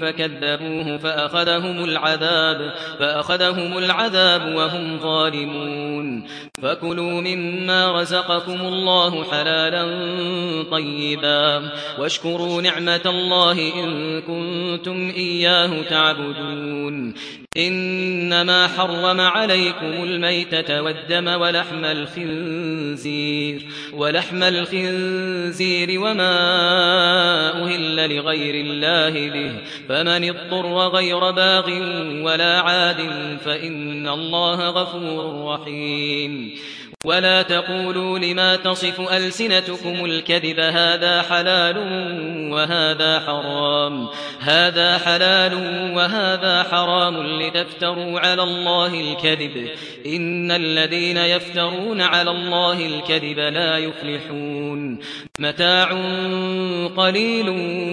فكذبوه فأخذهم العذاب فأخذهم العذاب وهم ظالمون. فكلوا مما رزقكم الله حلالا طيبا. واشكروا نعمة الله إن كنتم إياه تعبدون. إنما حرم عليكم الميتة والدم ولحم الخنزير ولحم الخنزير وما لغير الله به. فمن اضطر غير باغ ولا عاد فإن الله غفور رحيم. ولا تقولوا لما تصف ألسنتكم الكذب هذا حلال وهذا حرام. هذا حلال وهذا حرام لتفتروا على الله الكذب. إن الذين يفترون على الله الكذب لا يفلحون. متاع قليل